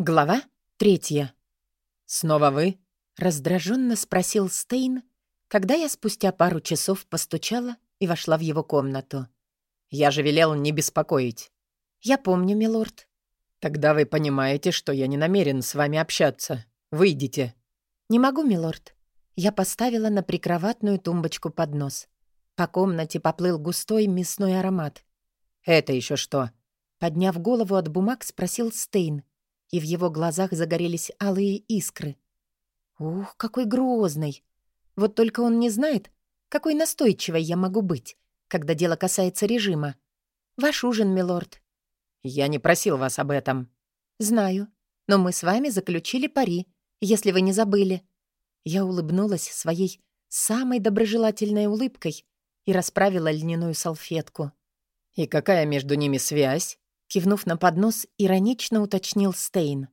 Глава третья. «Снова вы?» — раздраженно спросил Стейн, когда я спустя пару часов постучала и вошла в его комнату. «Я же велел не беспокоить». «Я помню, милорд». «Тогда вы понимаете, что я не намерен с вами общаться. Выйдите». «Не могу, милорд». Я поставила на прикроватную тумбочку поднос. По комнате поплыл густой мясной аромат. «Это еще что?» Подняв голову от бумаг, спросил Стейн — и в его глазах загорелись алые искры. Ух, какой грозный! Вот только он не знает, какой настойчивой я могу быть, когда дело касается режима. Ваш ужин, милорд. Я не просил вас об этом. Знаю, но мы с вами заключили пари, если вы не забыли. Я улыбнулась своей самой доброжелательной улыбкой и расправила льняную салфетку. «И какая между ними связь?» Кивнув на поднос, иронично уточнил Стейн.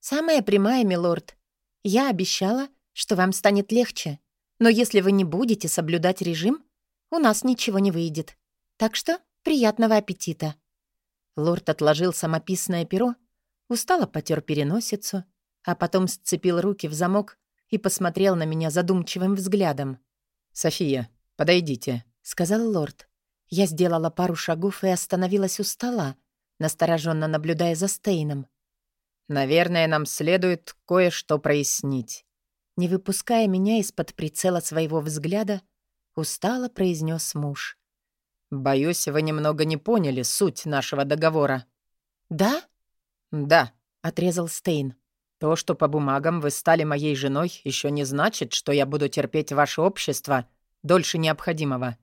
«Самая прямая, милорд. Я обещала, что вам станет легче. Но если вы не будете соблюдать режим, у нас ничего не выйдет. Так что приятного аппетита». Лорд отложил самописное перо, устало потер переносицу, а потом сцепил руки в замок и посмотрел на меня задумчивым взглядом. «София, подойдите», — сказал лорд. Я сделала пару шагов и остановилась у стола, настороженно наблюдая за Стейном. «Наверное, нам следует кое-что прояснить». Не выпуская меня из-под прицела своего взгляда, устало произнес муж. «Боюсь, вы немного не поняли суть нашего договора». «Да?» «Да», — отрезал Стейн. «То, что по бумагам вы стали моей женой, еще не значит, что я буду терпеть ваше общество дольше необходимого.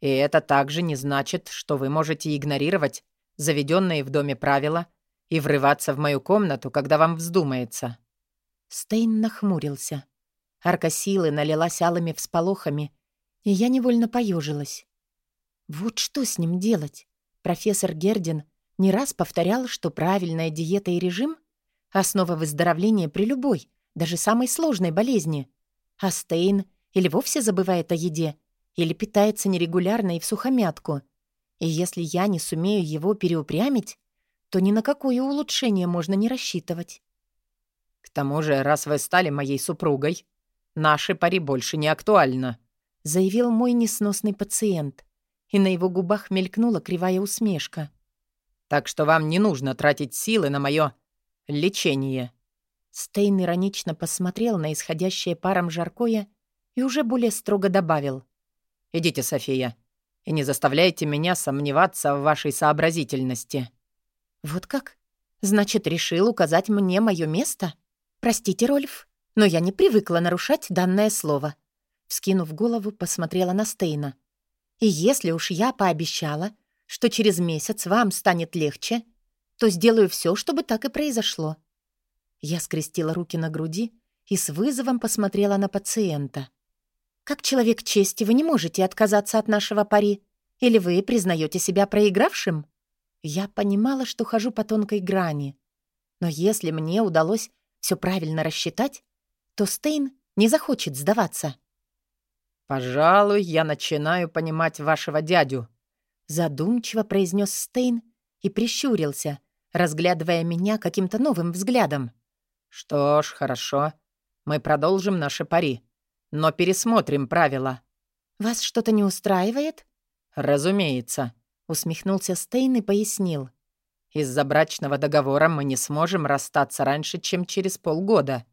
И это также не значит, что вы можете игнорировать заведенные в доме правила, и врываться в мою комнату, когда вам вздумается». Стейн нахмурился. Арка силы налилась алыми всполохами, и я невольно поежилась. Вот что с ним делать? Профессор Гердин не раз повторял, что правильная диета и режим — основа выздоровления при любой, даже самой сложной болезни. А Стейн или вовсе забывает о еде, или питается нерегулярно и в сухомятку. И если я не сумею его переупрямить, то ни на какое улучшение можно не рассчитывать. К тому же, раз вы стали моей супругой, наши пари больше не актуальны, заявил мой несносный пациент, и на его губах мелькнула кривая усмешка. Так что вам не нужно тратить силы на мое лечение. Стейн иронично посмотрел на исходящее паром жаркое и уже более строго добавил. «Идите, София, и не заставляйте меня сомневаться в вашей сообразительности». «Вот как? Значит, решил указать мне мое место? Простите, Рольф, но я не привыкла нарушать данное слово». Вскинув голову, посмотрела на Стейна. «И если уж я пообещала, что через месяц вам станет легче, то сделаю все, чтобы так и произошло». Я скрестила руки на груди и с вызовом посмотрела на пациента. Как человек чести вы не можете отказаться от нашего пари? Или вы признаете себя проигравшим? Я понимала, что хожу по тонкой грани. Но если мне удалось все правильно рассчитать, то Стейн не захочет сдаваться. «Пожалуй, я начинаю понимать вашего дядю», — задумчиво произнес Стейн и прищурился, разглядывая меня каким-то новым взглядом. «Что ж, хорошо. Мы продолжим наши пари но пересмотрим правила». «Вас что-то не устраивает?» «Разумеется», — усмехнулся Стейн и пояснил. «Из-за брачного договора мы не сможем расстаться раньше, чем через полгода.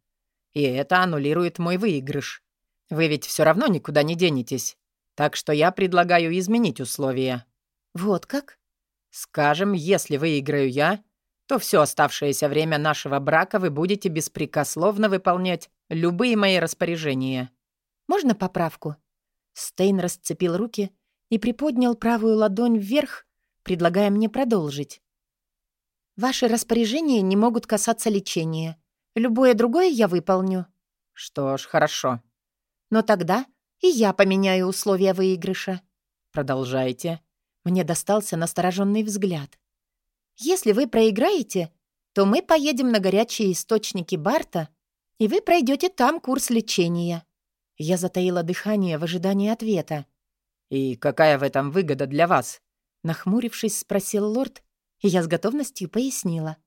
И это аннулирует мой выигрыш. Вы ведь все равно никуда не денетесь. Так что я предлагаю изменить условия». «Вот как?» «Скажем, если выиграю я, то все оставшееся время нашего брака вы будете беспрекословно выполнять любые мои распоряжения». Можно поправку?» Стейн расцепил руки и приподнял правую ладонь вверх, предлагая мне продолжить. «Ваши распоряжения не могут касаться лечения. Любое другое я выполню». «Что ж, хорошо». «Но тогда и я поменяю условия выигрыша». «Продолжайте». Мне достался настороженный взгляд. «Если вы проиграете, то мы поедем на горячие источники Барта, и вы пройдете там курс лечения. Я затаила дыхание в ожидании ответа. «И какая в этом выгода для вас?» Нахмурившись, спросил лорд, и я с готовностью пояснила.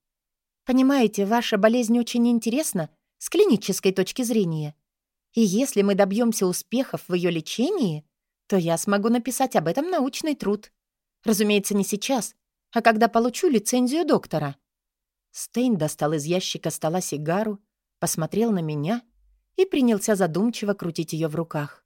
Понимаете, ваша болезнь очень интересна с клинической точки зрения. И если мы добьемся успехов в ее лечении, то я смогу написать об этом научный труд. Разумеется, не сейчас, а когда получу лицензию доктора». Стейн достал из ящика стола сигару, посмотрел на меня и принялся задумчиво крутить ее в руках.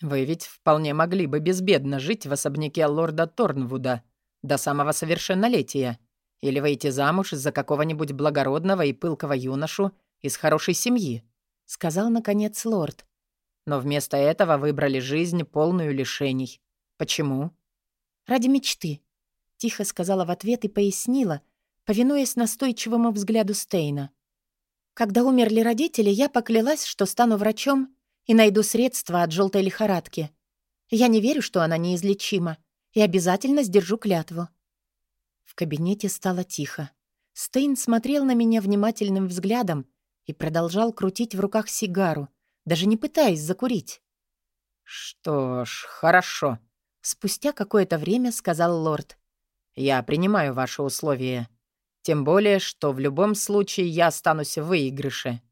«Вы ведь вполне могли бы безбедно жить в особняке лорда Торнвуда до самого совершеннолетия или выйти замуж за какого-нибудь благородного и пылкого юношу из хорошей семьи», — сказал, наконец, лорд. «Но вместо этого выбрали жизнь, полную лишений. Почему?» «Ради мечты», — тихо сказала в ответ и пояснила, повинуясь настойчивому взгляду Стейна. «Когда умерли родители, я поклялась, что стану врачом и найду средства от желтой лихорадки. Я не верю, что она неизлечима, и обязательно сдержу клятву». В кабинете стало тихо. Стейн смотрел на меня внимательным взглядом и продолжал крутить в руках сигару, даже не пытаясь закурить. «Что ж, хорошо», — спустя какое-то время сказал лорд. «Я принимаю ваши условия. Тем более, что в любом случае я останусь в выигрыше».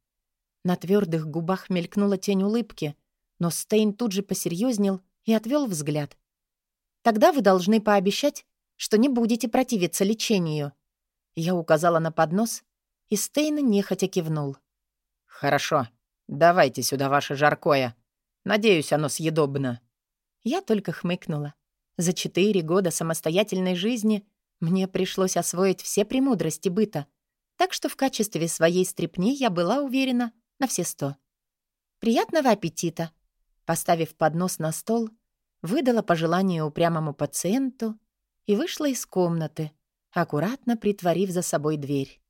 На твердых губах мелькнула тень улыбки, но Стейн тут же посерьезнел и отвел взгляд. «Тогда вы должны пообещать, что не будете противиться лечению». Я указала на поднос, и Стейн нехотя кивнул. «Хорошо. Давайте сюда ваше жаркое. Надеюсь, оно съедобно». Я только хмыкнула. За четыре года самостоятельной жизни мне пришлось освоить все премудрости быта, так что в качестве своей стрепни я была уверена — на все сто. «Приятного аппетита!» Поставив поднос на стол, выдала пожелание упрямому пациенту и вышла из комнаты, аккуратно притворив за собой дверь.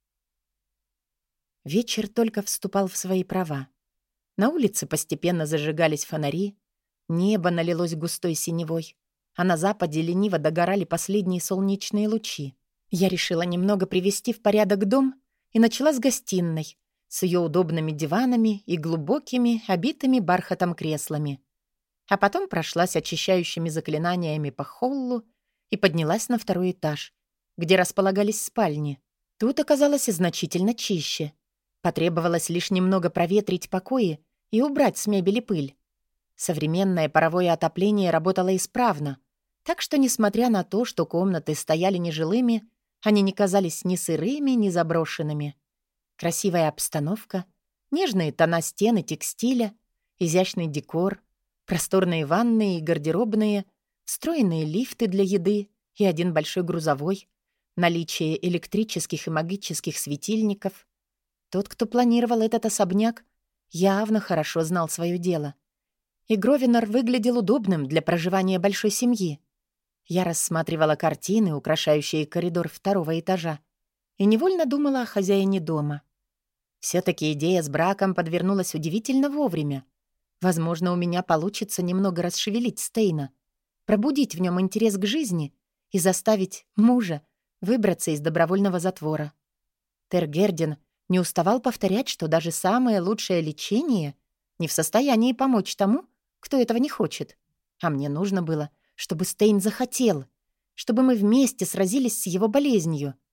Вечер только вступал в свои права. На улице постепенно зажигались фонари, небо налилось густой синевой, а на западе лениво догорали последние солнечные лучи. Я решила немного привести в порядок дом и начала с гостиной, с ее удобными диванами и глубокими, обитыми бархатом креслами. А потом прошлась очищающими заклинаниями по холлу и поднялась на второй этаж, где располагались спальни. Тут оказалось значительно чище. Потребовалось лишь немного проветрить покои и убрать с мебели пыль. Современное паровое отопление работало исправно, так что, несмотря на то, что комнаты стояли нежилыми, они не казались ни сырыми, ни заброшенными. Красивая обстановка, нежные тона стены текстиля, изящный декор, просторные ванные и гардеробные, встроенные лифты для еды и один большой грузовой, наличие электрических и магических светильников. Тот, кто планировал этот особняк, явно хорошо знал свое дело. И Гровинор выглядел удобным для проживания большой семьи. Я рассматривала картины, украшающие коридор второго этажа, и невольно думала о хозяине дома. Все-таки идея с браком подвернулась удивительно вовремя. Возможно, у меня получится немного расшевелить Стейна, пробудить в нем интерес к жизни и заставить мужа выбраться из добровольного затвора. Тергердин не уставал повторять, что даже самое лучшее лечение не в состоянии помочь тому, кто этого не хочет. А мне нужно было, чтобы Стейн захотел, чтобы мы вместе сразились с его болезнью —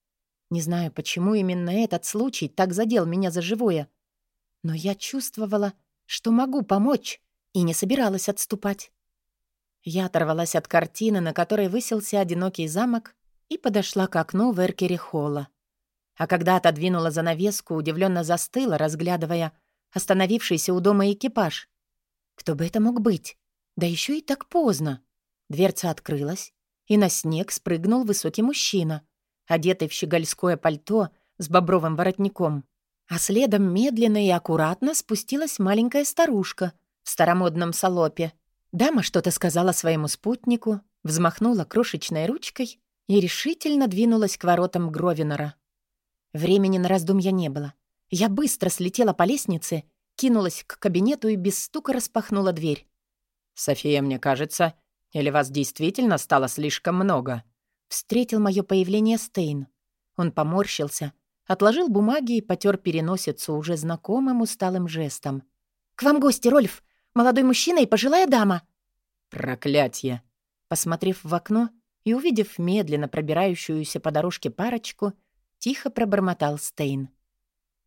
не знаю, почему именно этот случай так задел меня за живое. Но я чувствовала, что могу помочь, и не собиралась отступать. Я оторвалась от картины, на которой высился одинокий замок, и подошла к окну в Эркере холла. А когда отодвинула занавеску, удивленно застыла, разглядывая остановившийся у дома экипаж. Кто бы это мог быть? Да еще и так поздно. Дверца открылась, и на снег спрыгнул высокий мужчина — одетый в щегольское пальто с бобровым воротником. А следом медленно и аккуратно спустилась маленькая старушка в старомодном салопе. Дама что-то сказала своему спутнику, взмахнула крошечной ручкой и решительно двинулась к воротам Гровинора. Времени на раздумья не было. Я быстро слетела по лестнице, кинулась к кабинету и без стука распахнула дверь. «София, мне кажется, или вас действительно стало слишком много?» Встретил мое появление Стейн. Он поморщился, отложил бумаги и потер переносицу уже знакомым усталым жестом. «К вам гости, Рольф! Молодой мужчина и пожилая дама!» «Проклятье!» Посмотрев в окно и увидев медленно пробирающуюся по дорожке парочку, тихо пробормотал Стейн.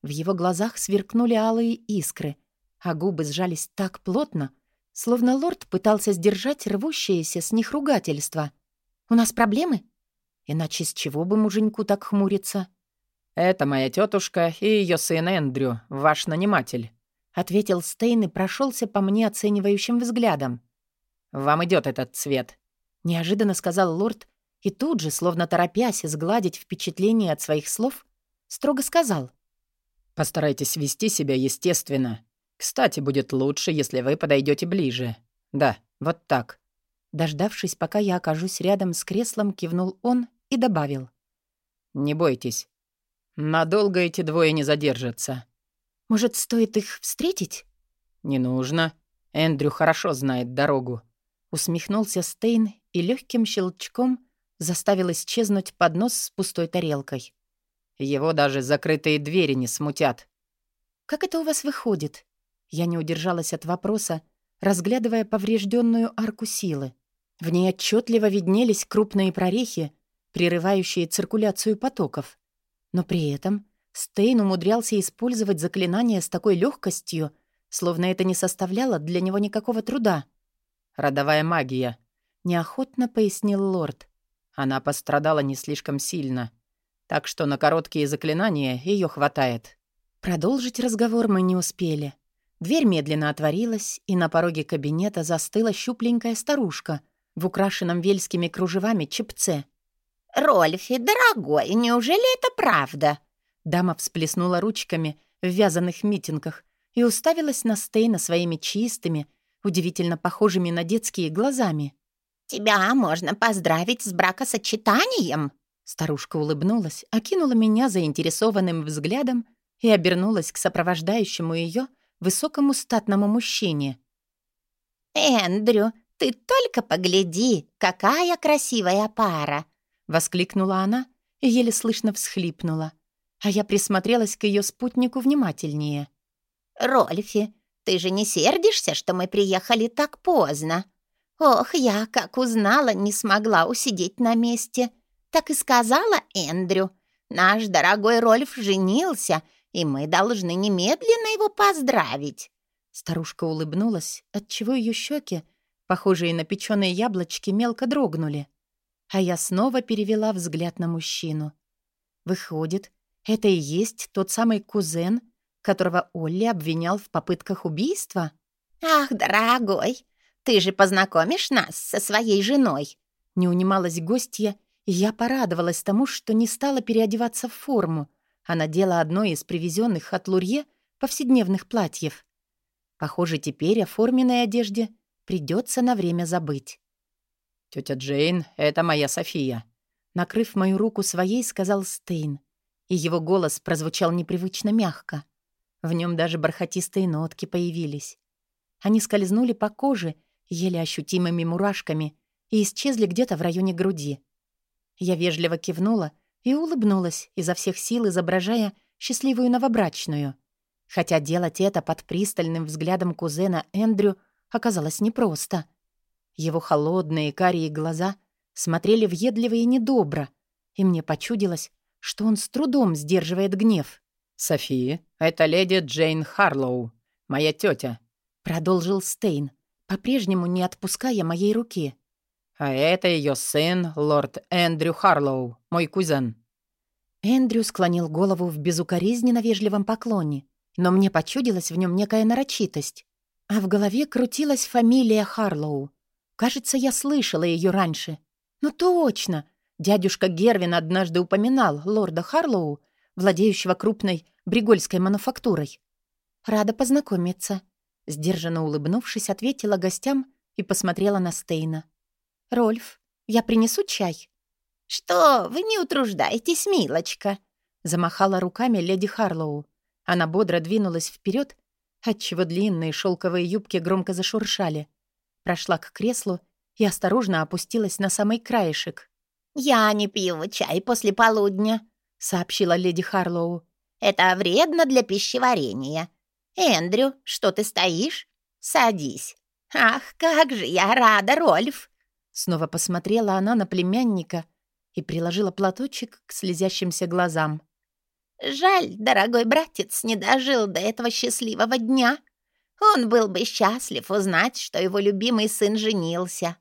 В его глазах сверкнули алые искры, а губы сжались так плотно, словно лорд пытался сдержать рвущееся с них ругательство. «У нас проблемы? Иначе с чего бы муженьку так хмуриться?» «Это моя тетушка и ее сын Эндрю, ваш наниматель», — ответил Стейн и прошелся по мне оценивающим взглядом. «Вам идет этот цвет», — неожиданно сказал лорд, и тут же, словно торопясь сгладить впечатление от своих слов, строго сказал. «Постарайтесь вести себя естественно. Кстати, будет лучше, если вы подойдете ближе. Да, вот так». Дождавшись, пока я окажусь рядом с креслом, кивнул он и добавил. «Не бойтесь. Надолго эти двое не задержатся. Может, стоит их встретить? Не нужно. Эндрю хорошо знает дорогу. Усмехнулся Стейн и легким щелчком заставил исчезнуть поднос с пустой тарелкой. Его даже закрытые двери не смутят. «Как это у вас выходит?» Я не удержалась от вопроса, разглядывая поврежденную арку силы. В ней отчетливо виднелись крупные прорехи, прерывающие циркуляцию потоков. Но при этом Стейн умудрялся использовать заклинание с такой легкостью, словно это не составляло для него никакого труда. «Родовая магия», — неохотно пояснил лорд. Она пострадала не слишком сильно, так что на короткие заклинания ее хватает. Продолжить разговор мы не успели. Дверь медленно отворилась, и на пороге кабинета застыла щупленькая старушка в украшенном вельскими кружевами чепце — «Рольфи, дорогой, неужели это правда?» Дама всплеснула ручками в вязаных митингах и уставилась на Стейна своими чистыми, удивительно похожими на детские глазами. «Тебя можно поздравить с бракосочетанием!» Старушка улыбнулась, окинула меня заинтересованным взглядом и обернулась к сопровождающему ее высокому статному мужчине. «Эндрю, ты только погляди, какая красивая пара! — воскликнула она и еле слышно всхлипнула. А я присмотрелась к ее спутнику внимательнее. «Рольфи, ты же не сердишься, что мы приехали так поздно? Ох, я, как узнала, не смогла усидеть на месте. Так и сказала Эндрю. Наш дорогой Рольф женился, и мы должны немедленно его поздравить». Старушка улыбнулась, отчего ее щеки, похожие на печеные яблочки, мелко дрогнули. А я снова перевела взгляд на мужчину. Выходит, это и есть тот самый кузен, которого Олли обвинял в попытках убийства? «Ах, дорогой, ты же познакомишь нас со своей женой!» Не унималась гостья, и я порадовалась тому, что не стала переодеваться в форму, а надела одно из привезенных от Лурье повседневных платьев. Похоже, теперь о форменной одежде придется на время забыть. «Тётя Джейн, это моя София», — накрыв мою руку своей, сказал Стейн. И его голос прозвучал непривычно мягко. В нем даже бархатистые нотки появились. Они скользнули по коже, еле ощутимыми мурашками, и исчезли где-то в районе груди. Я вежливо кивнула и улыбнулась, изо всех сил изображая счастливую новобрачную. Хотя делать это под пристальным взглядом кузена Эндрю оказалось непросто — его холодные карие глаза смотрели въедливо и недобро, и мне почудилось, что он с трудом сдерживает гнев. «Софи, это леди Джейн Харлоу, моя тетя», — продолжил Стейн, по-прежнему не отпуская моей руки. «А это ее сын, лорд Эндрю Харлоу, мой кузен». Эндрю склонил голову в безукоризненно вежливом поклоне, но мне почудилась в нем некая нарочитость. А в голове крутилась фамилия Харлоу. Кажется, я слышала ее раньше. Ну точно! Дядюшка Гервин однажды упоминал лорда Харлоу, владеющего крупной бригольской мануфактурой. Рада познакомиться. Сдержанно улыбнувшись, ответила гостям и посмотрела на Стейна. «Рольф, я принесу чай?» «Что, вы не утруждаетесь, милочка?» Замахала руками леди Харлоу. Она бодро двинулась вперед, отчего длинные шелковые юбки громко зашуршали прошла к креслу и осторожно опустилась на самый краешек. «Я не пью чай после полудня», — сообщила леди Харлоу. «Это вредно для пищеварения. Эндрю, что ты стоишь? Садись. Ах, как же я рада, Рольф!» Снова посмотрела она на племянника, и приложила платочек к слезящимся глазам. «Жаль, дорогой братец не дожил до этого счастливого дня. Он был бы счастлив узнать, что его любимый сын женился».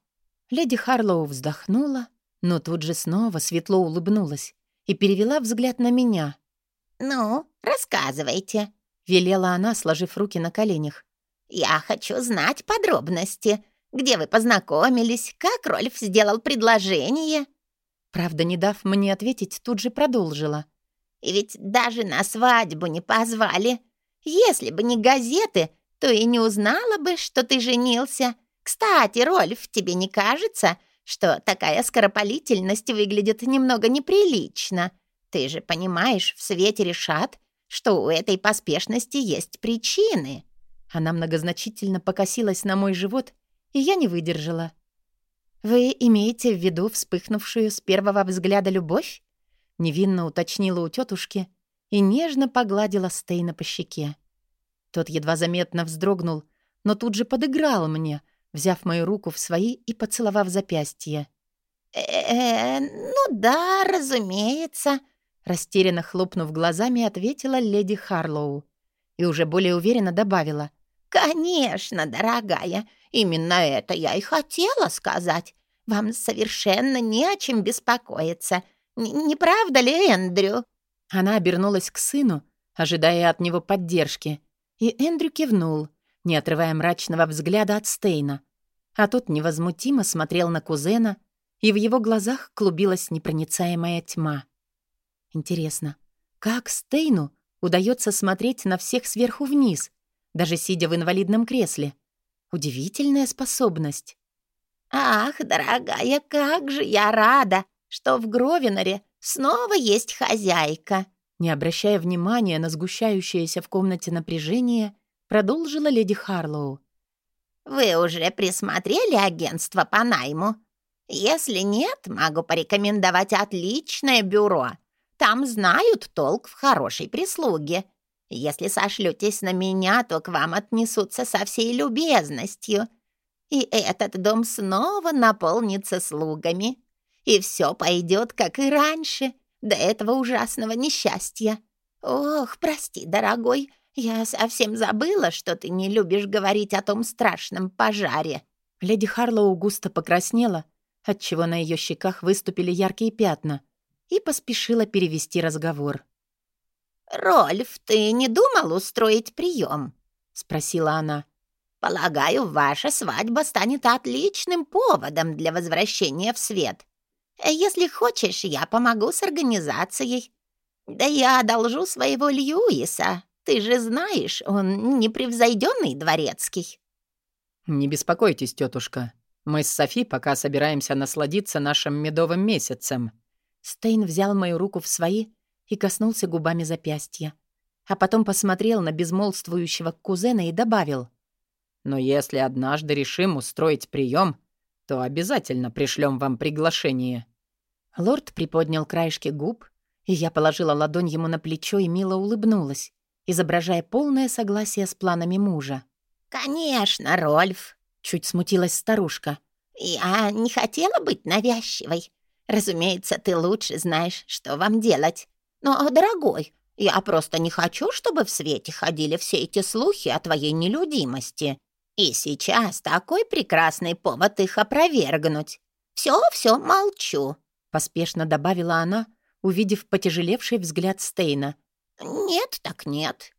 Леди Харлоу вздохнула, но тут же снова светло улыбнулась и перевела взгляд на меня. «Ну, рассказывайте», — велела она, сложив руки на коленях. «Я хочу знать подробности. Где вы познакомились? Как Рольф сделал предложение?» Правда, не дав мне ответить, тут же продолжила. «И ведь даже на свадьбу не позвали. Если бы не газеты, то и не узнала бы, что ты женился. Кстати, Рольф, тебе не кажется, что такая скоропалительность выглядит немного неприлично? Ты же понимаешь, в свете решат, что у этой поспешности есть причины». Она многозначительно покосилась на мой живот, и я не выдержала. «Вы имеете в виду вспыхнувшую с первого взгляда любовь?» Невинно уточнила у тетушки и нежно погладила Стейна по щеке. Тот едва заметно вздрогнул, но тут же подыграл мне, взяв мою руку в свои и поцеловав запястье. «Э, -э ну да, разумеется», — растерянно хлопнув глазами, ответила леди Харлоу и уже более уверенно добавила. «Конечно, дорогая, именно это я и хотела сказать. Вам совершенно не о чем беспокоиться. Н не правда ли, Эндрю?» Она обернулась к сыну, ожидая от него поддержки, и Эндрю кивнул, не отрывая мрачного взгляда от Стейна. А тот невозмутимо смотрел на кузена, и в его глазах клубилась непроницаемая тьма. Интересно, как Стейну удается смотреть на всех сверху вниз, даже сидя в инвалидном кресле? Удивительная способность. «Ах, дорогая, как же я рада, что в Гровиноре снова есть хозяйка!» Не обращая внимания на сгущающееся в комнате напряжение, продолжила леди Харлоу. «Вы уже присмотрели агентство по найму? Если нет, могу порекомендовать отличное бюро. Там знают толк в хорошей прислуге. Если сошлютесь на меня, то к вам отнесутся со всей любезностью. И этот дом снова наполнится слугами. И все пойдет, как и раньше, до этого ужасного несчастья. Ох, прости, дорогой, я совсем забыла, что ты не любишь говорить о том страшном пожаре». Леди Харлоу густо покраснела, отчего на ее щеках выступили яркие пятна, и поспешила перевести разговор. «Рольф, ты не думал устроить прием?» — спросила она. «Полагаю, ваша свадьба станет отличным поводом для возвращения в свет. Если хочешь, я помогу с организацией. Да я одолжу своего Льюиса. Ты же знаешь, он непревзойденный дворецкий». «Не беспокойтесь, тетушка. Мы с Софи пока собираемся насладиться нашим медовым месяцем». Стейн взял мою руку в свои и коснулся губами запястья. А потом посмотрел на безмолвствующего кузена и добавил. «Но если однажды решим устроить прием, то обязательно пришлем вам приглашение». Лорд приподнял краешки губ, и я положила ладонь ему на плечо и мило улыбнулась, изображая полное согласие с планами мужа. «Конечно, Рольф», — чуть смутилась старушка. «Я не хотела быть навязчивой. Разумеется, ты лучше знаешь, что вам делать. Но, дорогой, я просто не хочу, чтобы в свете ходили все эти слухи о твоей нелюдимости. И сейчас такой прекрасный повод их опровергнуть. Все-все, молчу», — поспешно добавила она, увидев потяжелевший взгляд Стейна. «Нет так нет».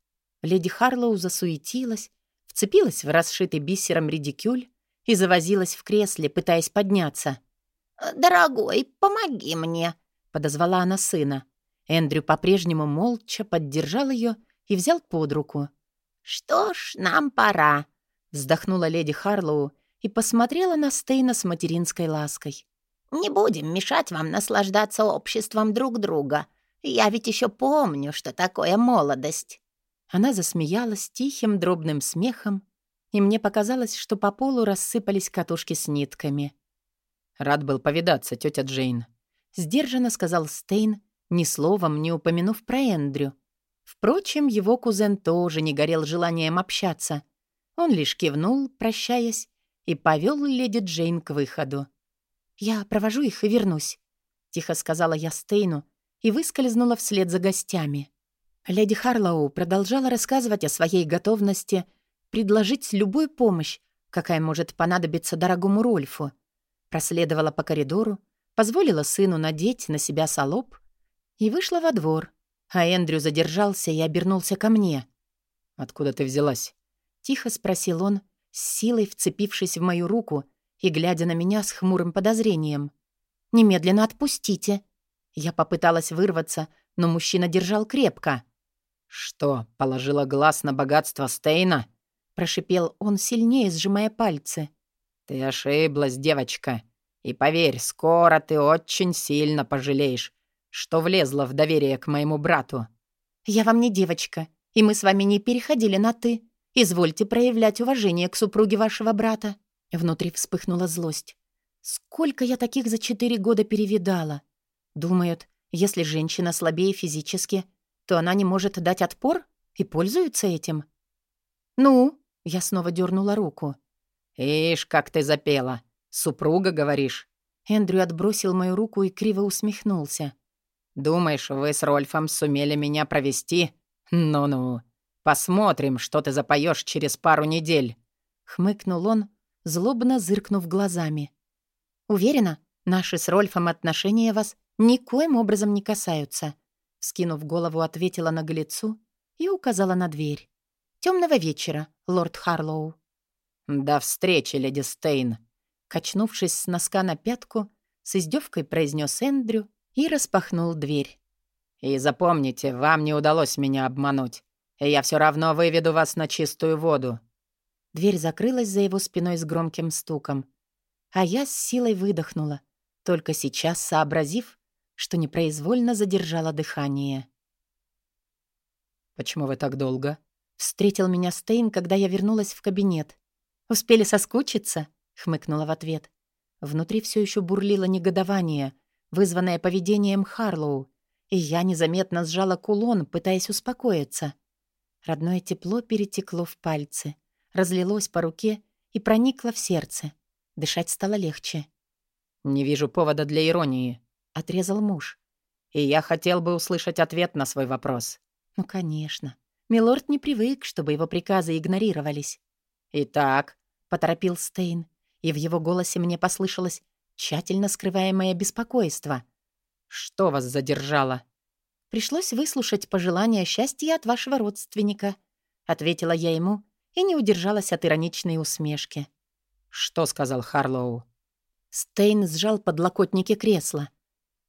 Леди Харлоу засуетилась, вцепилась в расшитый бисером редикюль и завозилась в кресле, пытаясь подняться. «Дорогой, помоги мне», — подозвала она сына. Эндрю по-прежнему молча поддержал ее и взял под руку. «Что ж, нам пора», Вздохнула леди Харлоу и посмотрела на Стейна с материнской лаской. «Не будем мешать вам наслаждаться обществом друг друга. Я ведь еще помню, что такое молодость». Она засмеялась тихим дробным смехом, и мне показалось, что по полу рассыпались катушки с нитками. «Рад был повидаться, тетя Джейн», — сдержанно сказал Стейн, ни словом не упомянув про Эндрю. Впрочем, его кузен тоже не горел желанием общаться — он лишь кивнул, прощаясь, и повел леди Джейн к выходу. «Я провожу их и вернусь», — тихо сказала я Стейну и выскользнула вслед за гостями. Леди Харлоу продолжала рассказывать о своей готовности предложить любую помощь, какая может понадобиться дорогому Рольфу. Проследовала по коридору, позволила сыну надеть на себя салоп и вышла во двор. А Эндрю задержался и обернулся ко мне. «Откуда ты взялась?» — тихо спросил он, с силой вцепившись в мою руку и глядя на меня с хмурым подозрением. «Немедленно отпустите!» Я попыталась вырваться, но мужчина держал крепко. «Что, положила глаз на богатство Стейна?» — прошипел он, сильнее сжимая пальцы. «Ты ошиблась, девочка. И поверь, скоро ты очень сильно пожалеешь, что влезла в доверие к моему брату». «Я вам не девочка, и мы с вами не переходили на «ты». Извольте проявлять уважение к супруге вашего брата». Внутри вспыхнула злость. «Сколько я таких за четыре года перевидала? Думают, если женщина слабее физически, то она не может дать отпор и пользуется этим». «Ну?» — я снова дернула руку. «Ишь, как ты запела! Супруга, говоришь?» Эндрю отбросил мою руку и криво усмехнулся. «Думаешь, вы с Рольфом сумели меня провести? Ну-ну. Посмотрим, что ты запоешь через пару недель». Хмыкнул он, злобно зыркнув глазами. «Уверена, наши с Рольфом отношения вас никоим образом не касаются», скинув голову, ответила наглецу и указала на дверь. «Темного вечера, лорд Харлоу». «До встречи, леди Стейн», Качнувшись с носка на пятку, с издевкой произнес Эндрю и распахнул дверь. «И запомните, вам не удалось меня обмануть, я все равно выведу вас на чистую воду». Дверь закрылась за его спиной с громким стуком, а я с силой выдохнула, только сейчас сообразив, что непроизвольно задержала дыхание. «Почему вы так долго?» Встретил меня Стейн, когда я вернулась в кабинет. «Успели соскучиться?» хмыкнула в ответ. Внутри все еще бурлило негодование, вызванное поведением Харлоу, и я незаметно сжала кулон, пытаясь успокоиться. Родное тепло перетекло в пальцы, разлилось по руке и проникло в сердце. Дышать стало легче. «Не вижу повода для иронии», — отрезал муж. «И я хотел бы услышать ответ на свой вопрос». «Ну, конечно. Милорд не привык, чтобы его приказы игнорировались». «Итак», — поторопил Стейн, и в его голосе мне послышалось тщательно скрываемое беспокойство. «Что вас задержало?» «Пришлось выслушать пожелания счастья от вашего родственника», — ответила я ему и не удержалась от ироничной усмешки. «Что сказал Харлоу?» Стейн сжал подлокотники кресла.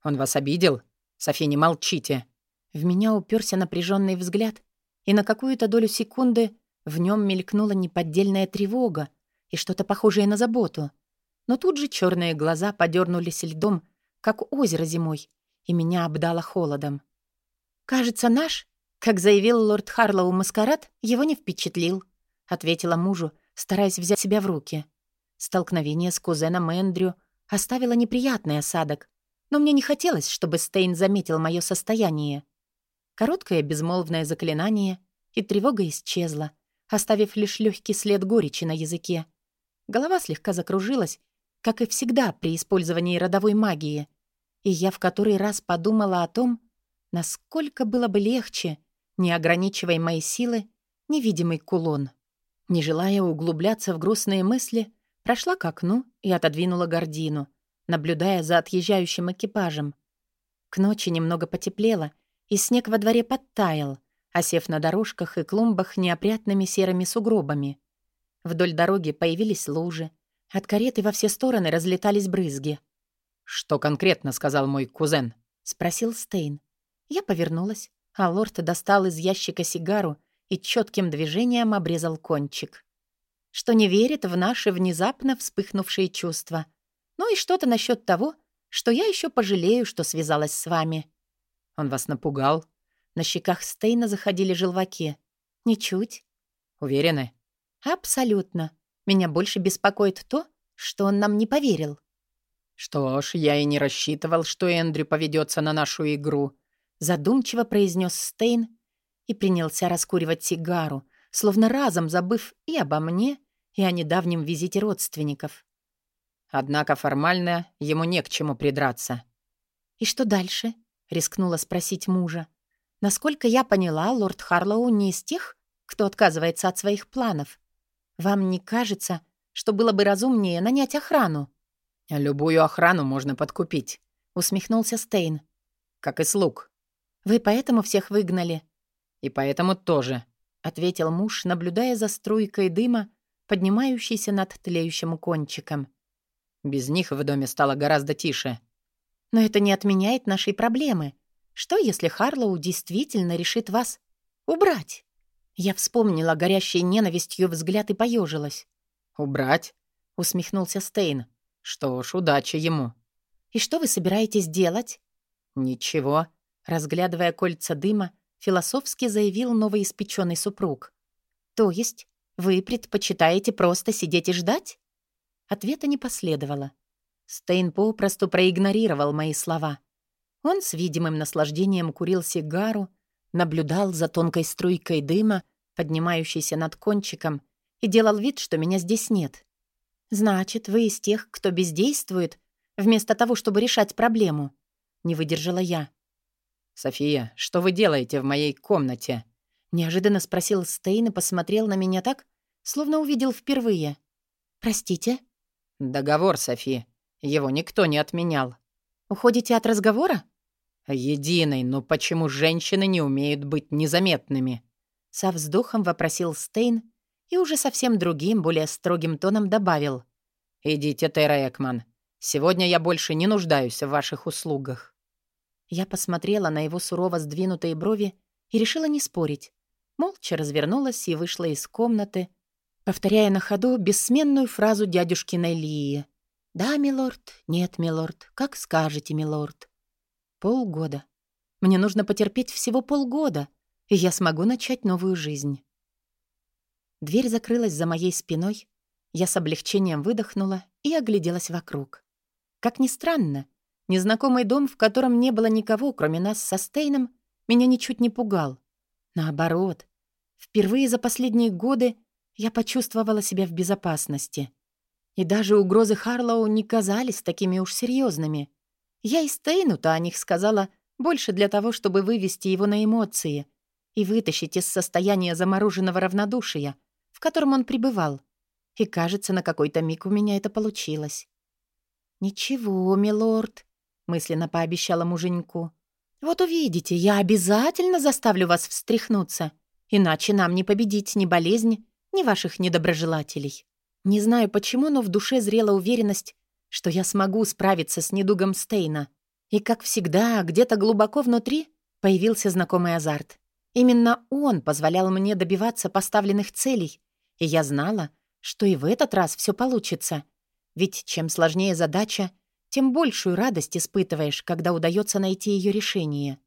«Он вас обидел? Софи, не молчите!» В меня уперся напряженный взгляд, и на какую-то долю секунды в нем мелькнула неподдельная тревога, и что-то похожее на заботу. Но тут же черные глаза подернулись льдом, как озеро зимой, и меня обдало холодом. «Кажется, наш, как заявил лорд Харлоу Маскарад, его не впечатлил», ответила мужу, стараясь взять себя в руки. Столкновение с кузеном Эндрю оставило неприятный осадок, но мне не хотелось, чтобы Стейн заметил мое состояние. Короткое безмолвное заклинание, и тревога исчезла, оставив лишь легкий след горечи на языке. Голова слегка закружилась, как и всегда при использовании родовой магии. И я в который раз подумала о том, насколько было бы легче, не ограничивая мои силы, невидимый кулон. Не желая углубляться в грустные мысли, прошла к окну и отодвинула гордину, наблюдая за отъезжающим экипажем. К ночи немного потеплело, и снег во дворе подтаял, осев на дорожках и клумбах неопрятными серыми сугробами. Вдоль дороги появились лужи. От кареты во все стороны разлетались брызги. «Что конкретно сказал мой кузен?» — спросил Стейн. Я повернулась, а лорд достал из ящика сигару и четким движением обрезал кончик. Что не верит в наши внезапно вспыхнувшие чувства. Ну и что-то насчет того, что я еще пожалею, что связалась с вами. Он вас напугал? На щеках Стейна заходили желваки. Ничуть. Уверены? «Абсолютно. Меня больше беспокоит то, что он нам не поверил». «Что ж, я и не рассчитывал, что Эндрю поведется на нашу игру», задумчиво произнес Стейн и принялся раскуривать сигару, словно разом забыв и обо мне, и о недавнем визите родственников. Однако формально ему не к чему придраться. «И что дальше?» — рискнула спросить мужа. «Насколько я поняла, лорд Харлоу не из тех, кто отказывается от своих планов. Вам не кажется, что было бы разумнее нанять охрану?» «Любую охрану можно подкупить», — усмехнулся Стейн. «Как и слуг». «Вы поэтому всех выгнали?» «И поэтому тоже», — ответил муж, наблюдая за струйкой дыма, поднимающейся над тлеющим кончиком. Без них в доме стало гораздо тише. «Но это не отменяет нашей проблемы. Что, если Харлоу действительно решит вас убрать?» Я вспомнила горящей ненавистью взгляд и поежилась. «Убрать?» — усмехнулся Стейн. «Что ж, удачи ему». «И что вы собираетесь делать?» «Ничего», — разглядывая кольца дыма, философски заявил новоиспеченный супруг. «То есть вы предпочитаете просто сидеть и ждать?» Ответа не последовало. Стейн попросту проигнорировал мои слова. Он с видимым наслаждением курил сигару, наблюдал за тонкой струйкой дыма, поднимающейся над кончиком, и делал вид, что меня здесь нет. «Значит, вы из тех, кто бездействует, вместо того, чтобы решать проблему?» Не выдержала я. «София, что вы делаете в моей комнате?» Неожиданно спросил Стейн и посмотрел на меня так, словно увидел впервые. «Простите?» «Договор, Софи. Его никто не отменял». «Уходите от разговора?» «Единый, но почему женщины не умеют быть незаметными?» Со вздохом вопросил Стейн и уже совсем другим, более строгим тоном добавил. «Идите, Тейра Экман. Сегодня я больше не нуждаюсь в ваших услугах». Я посмотрела на его сурово сдвинутые брови и решила не спорить. Молча развернулась и вышла из комнаты, повторяя на ходу бессменную фразу дядюшкиной Лии. «Да, милорд, нет, милорд, как скажете, милорд». Полгода. Мне нужно потерпеть всего полгода, и я смогу начать новую жизнь. Дверь закрылась за моей спиной. Я с облегчением выдохнула и огляделась вокруг. Как ни странно, незнакомый дом, в котором не было никого, кроме нас со Стейном, меня ничуть не пугал. Наоборот, впервые за последние годы я почувствовала себя в безопасности. И даже угрозы Харлоу не казались такими уж серьезными. Я и Стейну-то о них сказала больше для того, чтобы вывести его на эмоции и вытащить из состояния замороженного равнодушия, в котором он пребывал. И, кажется, на какой-то миг у меня это получилось. «Ничего, милорд», — мысленно пообещала муженьку. «Вот увидите, я обязательно заставлю вас встряхнуться, иначе нам не победить ни болезнь, ни ваших недоброжелателей». Не знаю почему, но в душе зрела уверенность, что я смогу справиться с недугом Стейна. И, как всегда, где-то глубоко внутри появился знакомый азарт. Именно он позволял мне добиваться поставленных целей, и я знала, что и в этот раз все получится. Ведь чем сложнее задача, тем большую радость испытываешь, когда удается найти ее решение.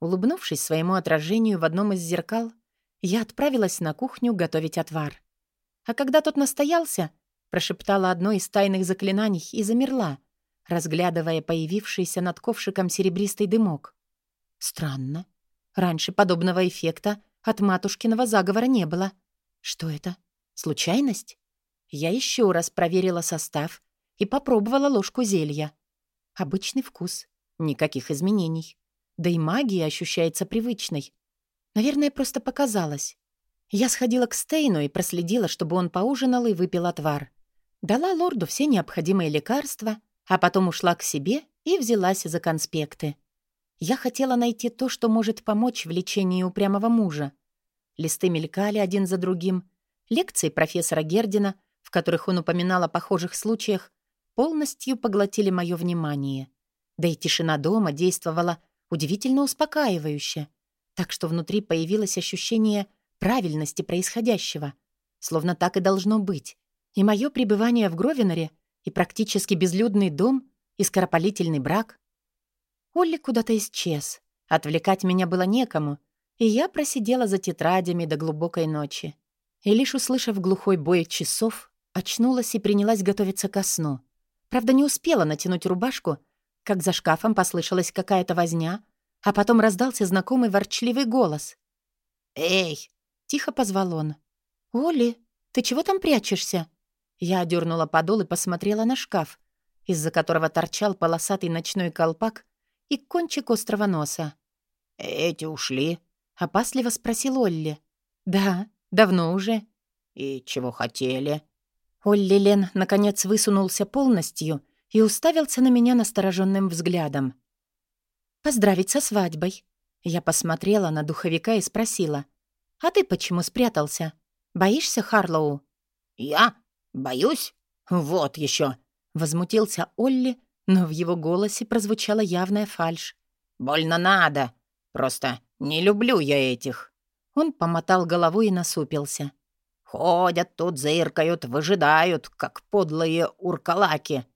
Улыбнувшись своему отражению в одном из зеркал, я отправилась на кухню готовить отвар. А когда тот настоялся, прошептала одно из тайных заклинаний и замерла, разглядывая появившийся над ковшиком серебристый дымок. Странно. Раньше подобного эффекта от матушкиного заговора не было. Что это? Случайность? Я еще раз проверила состав и попробовала ложку зелья. Обычный вкус, никаких изменений. Да и магия ощущается привычной. Наверное, просто показалось. Я сходила к Стейну и проследила, чтобы он поужинал и выпил отвар. Дала лорду все необходимые лекарства, а потом ушла к себе и взялась за конспекты. Я хотела найти то, что может помочь в лечении упрямого мужа. Листы мелькали один за другим. Лекции профессора Гердина, в которых он упоминал о похожих случаях, полностью поглотили мое внимание. Да и тишина дома действовала удивительно успокаивающе, так что внутри появилось ощущение правильности происходящего, словно так и должно быть. И мое пребывание в Гровиноре, и практически безлюдный дом, и скоропалительный брак. Олли куда-то исчез. Отвлекать меня было некому, и я просидела за тетрадями до глубокой ночи. И лишь услышав глухой бой часов, очнулась и принялась готовиться ко сну. Правда, не успела натянуть рубашку, как за шкафом послышалась какая-то возня, а потом раздался знакомый ворчливый голос. «Эй!» — тихо позвал он. «Оли, ты чего там прячешься?» Я одернула подол и посмотрела на шкаф. из-за которого торчал полосатый ночной колпак и кончик острого носа. «Эти ушли?» — опасливо спросил Олли. «Да, давно уже». «И чего хотели?» Олли Лен, наконец, высунулся полностью и уставился на меня настороженным взглядом. «Поздравить со свадьбой». Я посмотрела на духовика и спросила. «А ты почему спрятался? Боишься Харлоу?» «Я? Боюсь? Вот еще. Возмутился Олли, но в его голосе прозвучала явная фальшь. «Больно надо. Просто не люблю я этих». Он помотал головой и насупился. «Ходят тут, зыркают, выжидают, как подлые уркалаки».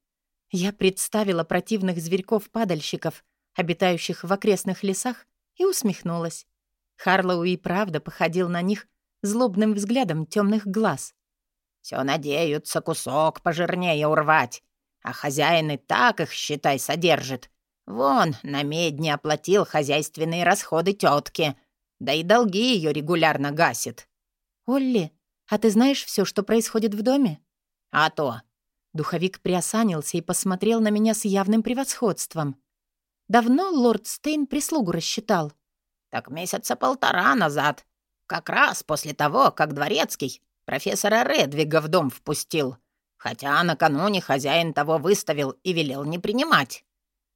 Я представила противных зверьков-падальщиков, обитающих в окрестных лесах, и усмехнулась. Харлоу и правда походил на них злобным взглядом темных глаз. Все надеются кусок пожирнее урвать, а хозяин и так их, считай, содержит. Вон, на медне оплатил хозяйственные расходы тетки, да и долги ее регулярно гасит. «Олли, а ты знаешь все, что происходит в доме?» «А то». Духовик приосанился и посмотрел на меня с явным превосходством. «Давно лорд Стейн прислугу рассчитал?» «Так месяца полтора назад. Как раз после того, как Дворецкий профессора Редвига в дом впустил. Хотя накануне хозяин того выставил и велел не принимать.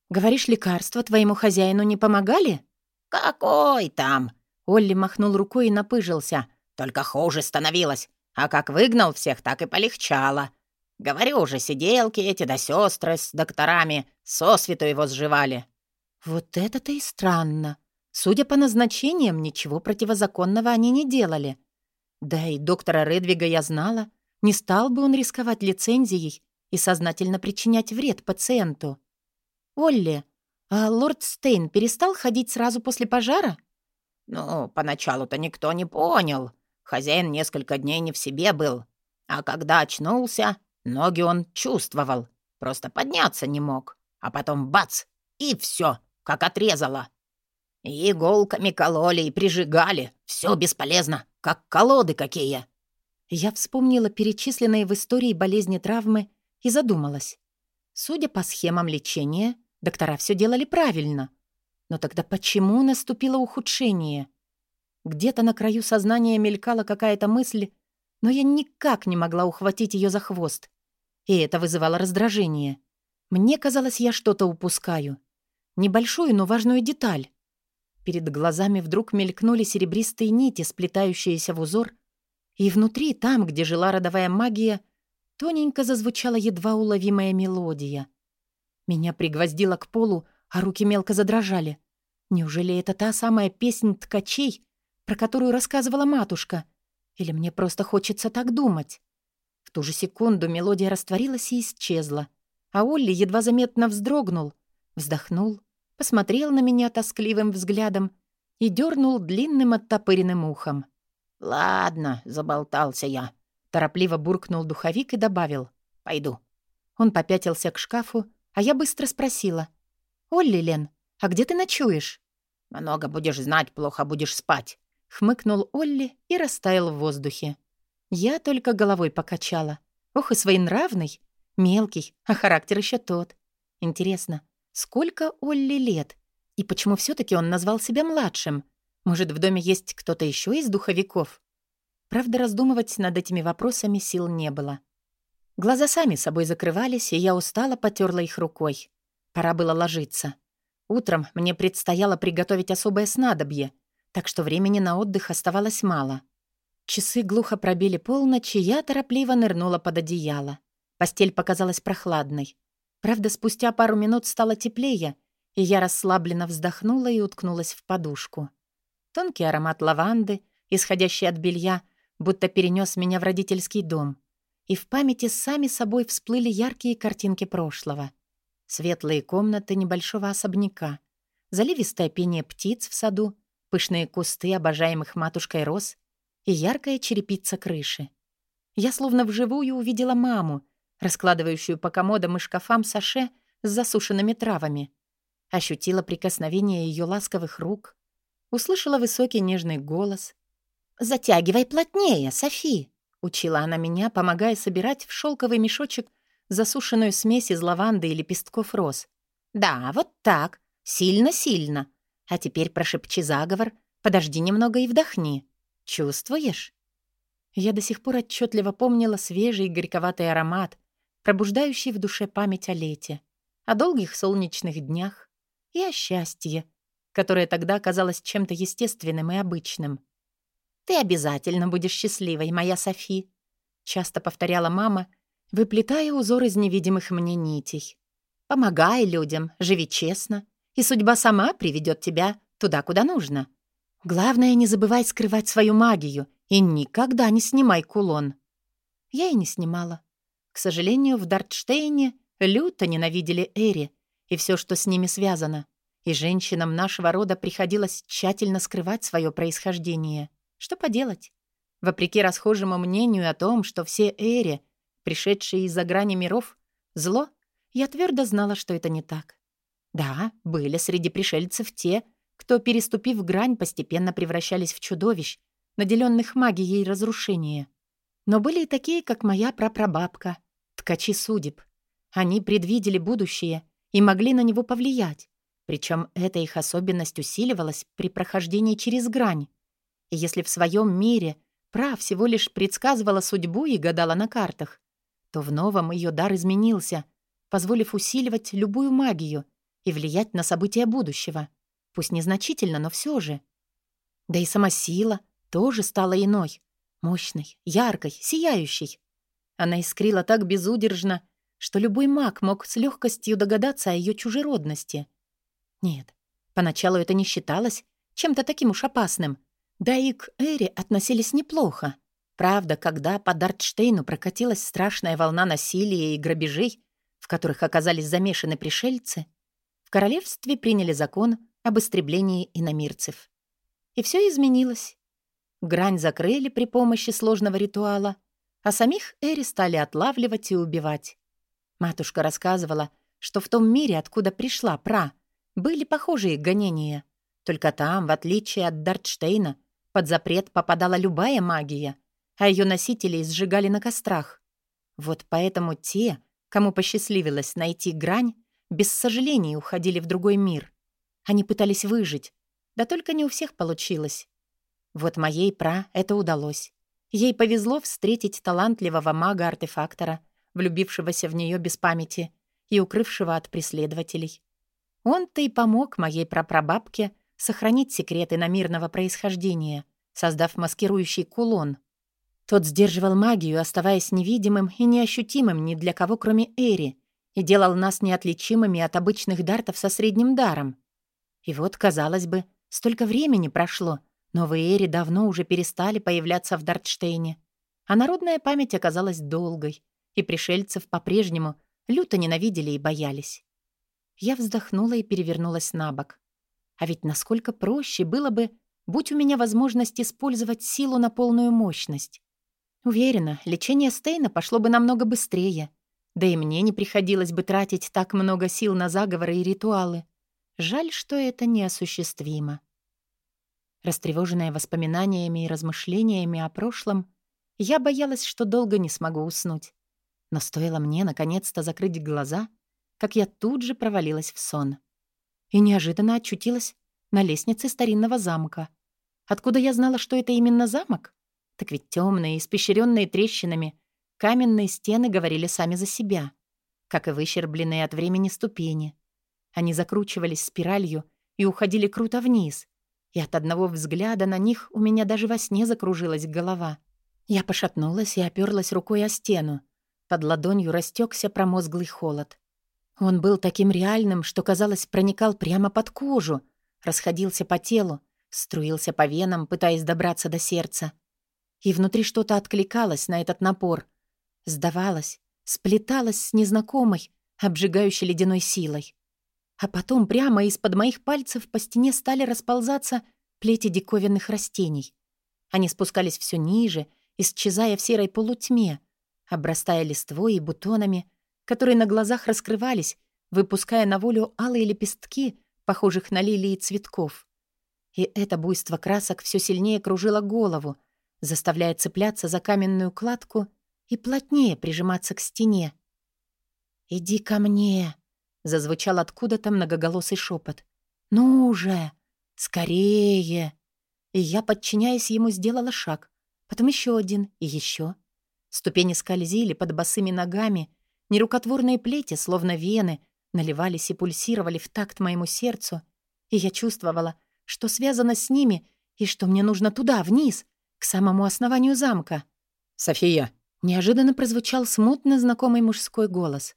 «Говоришь, лекарства твоему хозяину не помогали?» «Какой там?» Олли махнул рукой и напыжился. «Только хуже становилось. А как выгнал всех, так и полегчало. Говорю же, сиделки эти да сестры с докторами сосвету его сживали». «Вот это-то и странно. Судя по назначениям, ничего противозаконного они не делали. Да и доктора Редвига я знала. Не стал бы он рисковать лицензией и сознательно причинять вред пациенту. «Олли, а лорд Стейн перестал ходить сразу после пожара?» «Ну, поначалу-то никто не понял. Хозяин несколько дней не в себе был. А когда очнулся, ноги он чувствовал. Просто подняться не мог. А потом бац! И все, как отрезало. Иголками кололи и прижигали. Все бесполезно, как колоды какие. Я вспомнила перечисленные в истории болезни травмы и задумалась. Судя по схемам лечения, доктора все делали правильно. Но тогда почему наступило ухудшение? Где-то на краю сознания мелькала какая-то мысль, но я никак не могла ухватить ее за хвост. И это вызывало раздражение. Мне казалось, я что-то упускаю. Небольшую, но важную деталь. Перед глазами вдруг мелькнули серебристые нити, сплетающиеся в узор, и внутри, там, где жила родовая магия, тоненько зазвучала едва уловимая мелодия. Меня пригвоздило к полу, а руки мелко задрожали. Неужели это та самая песнь ткачей, про которую рассказывала матушка? Или мне просто хочется так думать? В ту же секунду мелодия растворилась и исчезла, а Олли едва заметно вздрогнул, вздохнул посмотрел на меня тоскливым взглядом и дернул длинным оттопыренным ухом. «Ладно, заболтался я», — торопливо буркнул духовик и добавил. «Пойду». Он попятился к шкафу, а я быстро спросила. «Олли, Лен, а где ты ночуешь?» «Много будешь знать, плохо будешь спать», — хмыкнул Олли и растаял в воздухе. Я только головой покачала. Ох и своенравный, мелкий, а характер еще тот. Интересно, Сколько Олли лет? И почему все таки он назвал себя младшим? Может, в доме есть кто-то еще из духовиков? Правда, раздумывать над этими вопросами сил не было. Глаза сами собой закрывались, и я устало потерла их рукой. Пора было ложиться. Утром мне предстояло приготовить особое снадобье, так что времени на отдых оставалось мало. Часы глухо пробили полночь, и я торопливо нырнула под одеяло. Постель показалась прохладной. Правда, спустя пару минут стало теплее, и я расслабленно вздохнула и уткнулась в подушку. Тонкий аромат лаванды, исходящий от белья, будто перенес меня в родительский дом. И в памяти сами собой всплыли яркие картинки прошлого. Светлые комнаты небольшого особняка, заливистое пение птиц в саду, пышные кусты обожаемых матушкой роз и яркая черепица крыши. Я словно вживую увидела маму, раскладывающую по комодам и шкафам саше с засушенными травами. Ощутила прикосновение ее ласковых рук. Услышала высокий нежный голос. «Затягивай плотнее, Софи!» — учила она меня, помогая собирать в шелковый мешочек засушенную смесь из лаванды и лепестков роз. «Да, вот так. Сильно-сильно. А теперь прошепчи заговор, подожди немного и вдохни. Чувствуешь?» Я до сих пор отчетливо помнила свежий горьковатый аромат, пробуждающий в душе память о лете, о долгих солнечных днях и о счастье, которое тогда казалось чем-то естественным и обычным. «Ты обязательно будешь счастливой, моя Софи», — часто повторяла мама, выплетая узор из невидимых мне нитей. «Помогай людям, живи честно, и судьба сама приведет тебя туда, куда нужно. Главное, не забывай скрывать свою магию и никогда не снимай кулон». Я и не снимала. К сожалению, в Дартштейне люто ненавидели Эри и все, что с ними связано, и женщинам нашего рода приходилось тщательно скрывать свое происхождение. Что поделать? Вопреки расхожему мнению о том, что все Эри, пришедшие из-за грани миров, зло, я твердо знала, что это не так. Да, были среди пришельцев те, кто, переступив грань, постепенно превращались в чудовищ, наделенных магией разрушения. Но были и такие, как моя прапрабабка, ткачи судеб. Они предвидели будущее и могли на него повлиять. Причем эта их особенность усиливалась при прохождении через грань. И если в своем мире Пра всего лишь предсказывала судьбу и гадала на картах, то в новом ее дар изменился, позволив усиливать любую магию и влиять на события будущего. Пусть незначительно, но все же. Да и сама сила тоже стала иной. Мощной, яркой, сияющей. Она искрила так безудержно, что любой маг мог с легкостью догадаться о ее чужеродности. Нет, поначалу это не считалось чем-то таким уж опасным — да и к Эре относились неплохо. Правда, когда по Дартштейну прокатилась страшная волна насилия и грабежей, в которых оказались замешаны пришельцы, в королевстве приняли закон об истреблении иномирцев. И все изменилось. Грань закрыли при помощи сложного ритуала, а самих Эри стали отлавливать и убивать. Матушка рассказывала, что в том мире, откуда пришла Пра, были похожие гонения. Только там, в отличие от Дартштейна, под запрет попадала любая магия, а ее носителей сжигали на кострах. Вот поэтому те, кому посчастливилось найти грань, без сожалений уходили в другой мир. Они пытались выжить, да только не у всех получилось. Вот моей пра это удалось. Ей повезло встретить талантливого мага-артефактора, влюбившегося в нее без памяти и укрывшего от преследователей. Он-то и помог моей прапрабабке сохранить секреты намирного происхождения, создав маскирующий кулон. Тот сдерживал магию, оставаясь невидимым и неощутимым ни для кого, кроме Эри, и делал нас неотличимыми от обычных дартов со средним даром. И вот, казалось бы, столько времени прошло, но в Эри давно уже перестали появляться в Дартштейне. А народная память оказалась долгой, и пришельцев по-прежнему люто ненавидели и боялись. Я вздохнула и перевернулась на бок. А ведь насколько проще было бы, будь у меня возможность использовать силу на полную мощность. Уверена, лечение Стейна пошло бы намного быстрее. Да и мне не приходилось бы тратить так много сил на заговоры и ритуалы. Жаль, что это неосуществимо. Растревоженная воспоминаниями и размышлениями о прошлом, я боялась, что долго не смогу уснуть. Но стоило мне наконец-то закрыть глаза, как я тут же провалилась в сон и неожиданно очутилась на лестнице старинного замка. Откуда я знала, что это именно замок? Так ведь темные, испещренные трещинами, каменные стены говорили сами за себя, как и выщербленные от времени ступени. Они закручивались спиралью и уходили круто вниз, и от одного взгляда на них у меня даже во сне закружилась голова. Я пошатнулась и оперлась рукой о стену. Под ладонью растекся промозглый холод. Он был таким реальным, что, казалось, проникал прямо под кожу, расходился по телу, струился по венам, пытаясь добраться до сердца. И внутри что-то откликалось на этот напор. Сдавалось, сплеталось с незнакомой, обжигающей ледяной силой. А потом прямо из-под моих пальцев по стене стали расползаться плети диковинных растений. Они спускались все ниже, исчезая в серой полутьме, обрастая листвой и бутонами — которые на глазах раскрывались, выпуская на волю алые лепестки, похожих на лилии цветков. И это буйство красок все сильнее кружило голову, заставляя цепляться за каменную кладку и плотнее прижиматься к стене. «Иди ко мне!» — зазвучал откуда-то многоголосый шепот. «Ну же! Скорее!» И я, подчиняясь ему, сделала шаг. Потом еще один и еще. Ступени скользили под босыми ногами, нерукотворные плети, словно вены, наливались и пульсировали в такт моему сердцу, и я чувствовала, что связано с ними и что мне нужно туда, вниз, к самому основанию замка. «София!» — неожиданно прозвучал смутно знакомый мужской голос.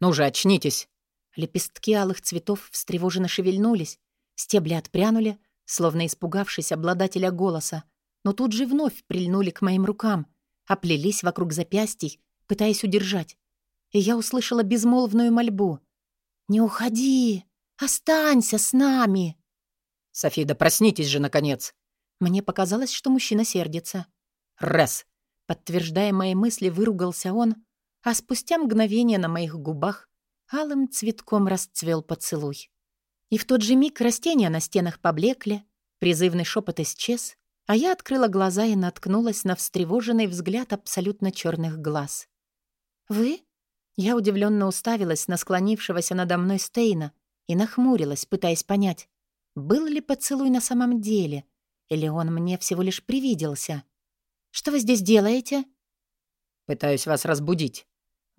«Ну же, очнитесь!» Лепестки алых цветов встревоженно шевельнулись, стебли отпрянули, словно испугавшись обладателя голоса, но тут же вновь прильнули к моим рукам, оплелись вокруг запястий, пытаясь удержать. И я услышала безмолвную мольбу. «Не уходи! Останься с нами!» «Софи, да проснитесь же, наконец!» Мне показалось, что мужчина сердится. «Раз!» Подтверждая мои мысли, выругался он, а спустя мгновение на моих губах алым цветком расцвел поцелуй. И в тот же миг растения на стенах поблекли, призывный шепот исчез, а я открыла глаза и наткнулась на встревоженный взгляд абсолютно черных глаз. «Вы?» Я удивленно уставилась на склонившегося надо мной Стейна и нахмурилась, пытаясь понять, был ли поцелуй на самом деле, или он мне всего лишь привиделся. «Что вы здесь делаете?» «Пытаюсь вас разбудить», —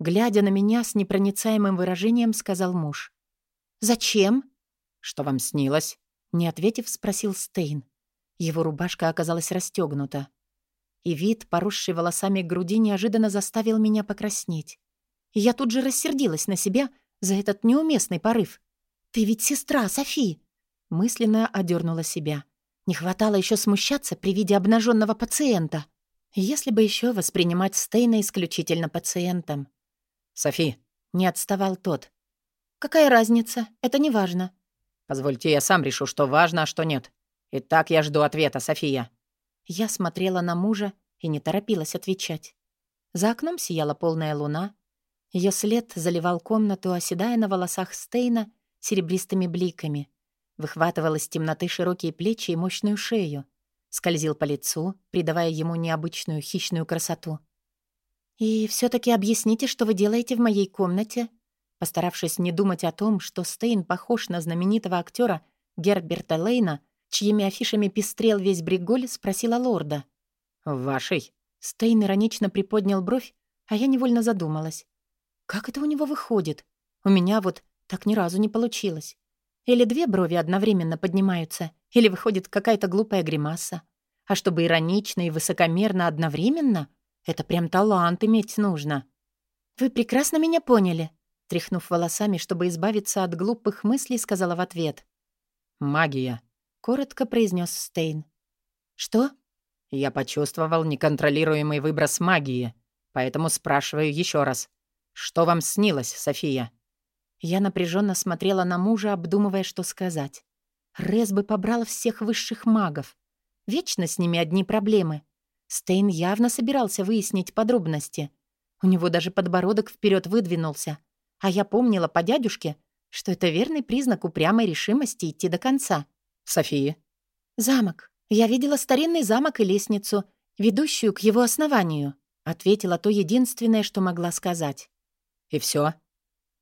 глядя на меня с непроницаемым выражением, сказал муж. «Зачем?» «Что вам снилось?» Не ответив, спросил Стейн. Его рубашка оказалась расстегнута. И вид, поросший волосами груди, неожиданно заставил меня покраснеть. И я тут же рассердилась на себя за этот неуместный порыв. «Ты ведь сестра Софи!» Мысленно одернула себя. Не хватало еще смущаться при виде обнаженного пациента. Если бы еще воспринимать Стейна исключительно пациентом. «Софи!» — не отставал тот. «Какая разница? Это не важно». «Позвольте, я сам решу, что важно, а что нет. Итак, я жду ответа, София». Я смотрела на мужа и не торопилась отвечать. За окном сияла полная луна. Ее след заливал комнату, оседая на волосах Стейна серебристыми бликами. Выхватывал из темноты широкие плечи и мощную шею скользил по лицу, придавая ему необычную хищную красоту. «И все таки объясните, что вы делаете в моей комнате?» Постаравшись не думать о том, что Стейн похож на знаменитого актера Герберта Лейна, чьими афишами пестрел весь Бриголь, спросила лорда. «В вашей?» Стейн иронично приподнял бровь, а я невольно задумалась. «Как это у него выходит? У меня вот так ни разу не получилось. Или две брови одновременно поднимаются, или выходит какая-то глупая гримаса. А чтобы иронично и высокомерно одновременно, это прям талант иметь нужно. «Вы прекрасно меня поняли», — тряхнув волосами, чтобы избавиться от глупых мыслей, сказала в ответ. «Магия», — коротко произнес Стейн. «Что?» «Я почувствовал неконтролируемый выброс магии, поэтому спрашиваю еще раз. Что вам снилось, София?» Я напряженно смотрела на мужа, обдумывая, что сказать. Рез бы побрал всех высших магов. Вечно с ними одни проблемы. Стейн явно собирался выяснить подробности. У него даже подбородок вперед выдвинулся. А я помнила по дядюшке, что это верный признак упрямой решимости идти до конца. «София?» «Замок. Я видела старинный замок и лестницу, ведущую к его основанию», — ответила то единственное, что могла сказать. «И все?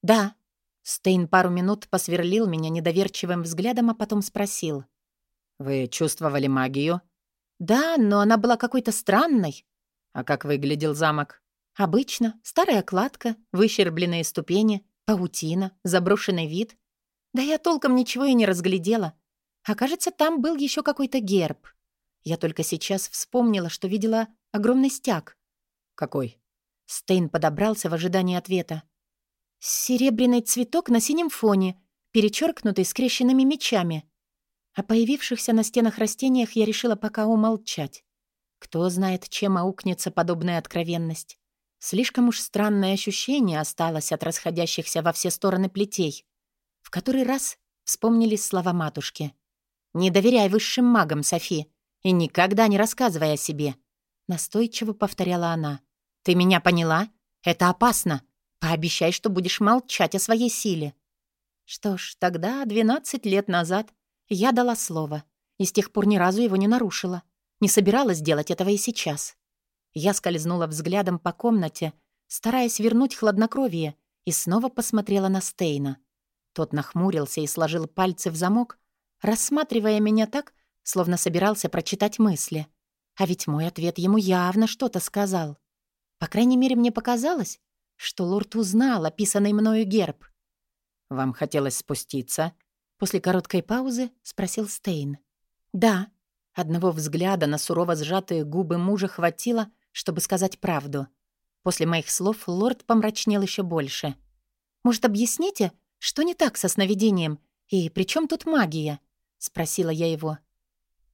«Да», Стейн пару минут посверлил меня недоверчивым взглядом, а потом спросил. «Вы чувствовали магию?» «Да, но она была какой-то странной». «А как выглядел замок?» «Обычно. Старая кладка, выщербленные ступени, паутина, заброшенный вид. Да я толком ничего и не разглядела. А кажется, там был еще какой-то герб. Я только сейчас вспомнила, что видела огромный стяг». «Какой?» Стейн подобрался в ожидании ответа. Серебряный цветок на синем фоне, перечеркнутый скрещенными мечами. О появившихся на стенах растениях я решила пока умолчать. Кто знает, чем аукнется подобная откровенность. Слишком уж странное ощущение осталось от расходящихся во все стороны плетей. В который раз вспомнились слова матушки. «Не доверяй высшим магам, Софи, и никогда не рассказывай о себе», — настойчиво повторяла она. «Ты меня поняла? Это опасно. Пообещай, что будешь молчать о своей силе». Что ж, тогда, 12 лет назад, я дала слово, и с тех пор ни разу его не нарушила. Не собиралась делать этого и сейчас. Я скользнула взглядом по комнате, стараясь вернуть хладнокровие и снова посмотрела на Стейна. Тот нахмурился и сложил пальцы в замок, рассматривая меня так, словно собирался прочитать мысли. А ведь мой ответ ему явно что-то сказал. По крайней мере, мне показалось, что лорд узнал описанный мною герб. «Вам хотелось спуститься?» После короткой паузы спросил Стейн. «Да». Одного взгляда на сурово сжатые губы мужа хватило, чтобы сказать правду. После моих слов лорд помрачнел еще больше. «Может, объясните, что не так со сновидением? И при чем тут магия?» — спросила я его.